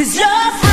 Cause you're free.